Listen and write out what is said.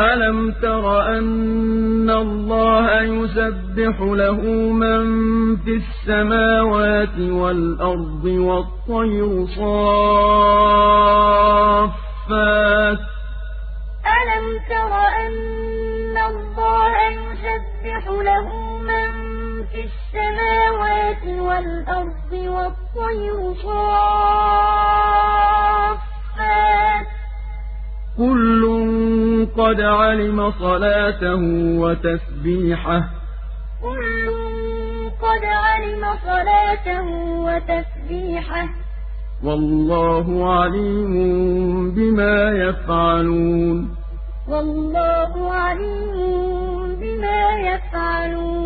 أَلَمْ تَرَ أَنَّ اللَّهَ يُسَبِّحُ لَهُ مَن فِي السَّمَاوَاتِ وَالْأَرْضِ وَالطَّيْرُ صَافَّاتٍ ۖ أَلَمْ تَرَ أَنَّ اللَّهَ يُسَبِّحُ لَهُ مَن فِي السَّمَاوَاتِ وَالْأَرْضِ وَالطَّيْرُ صَافَّاتٍ ۖ قَدْ عَلِمَ صَلَاتَهُ وَتَسْبِيحَهُ ۗ وَاللَّهُ عَلِيمٌ بِمَا يَفْعَلُونَ وَاللَّهُ عَلِيمٌ بِمَا يَفْعَلُونَ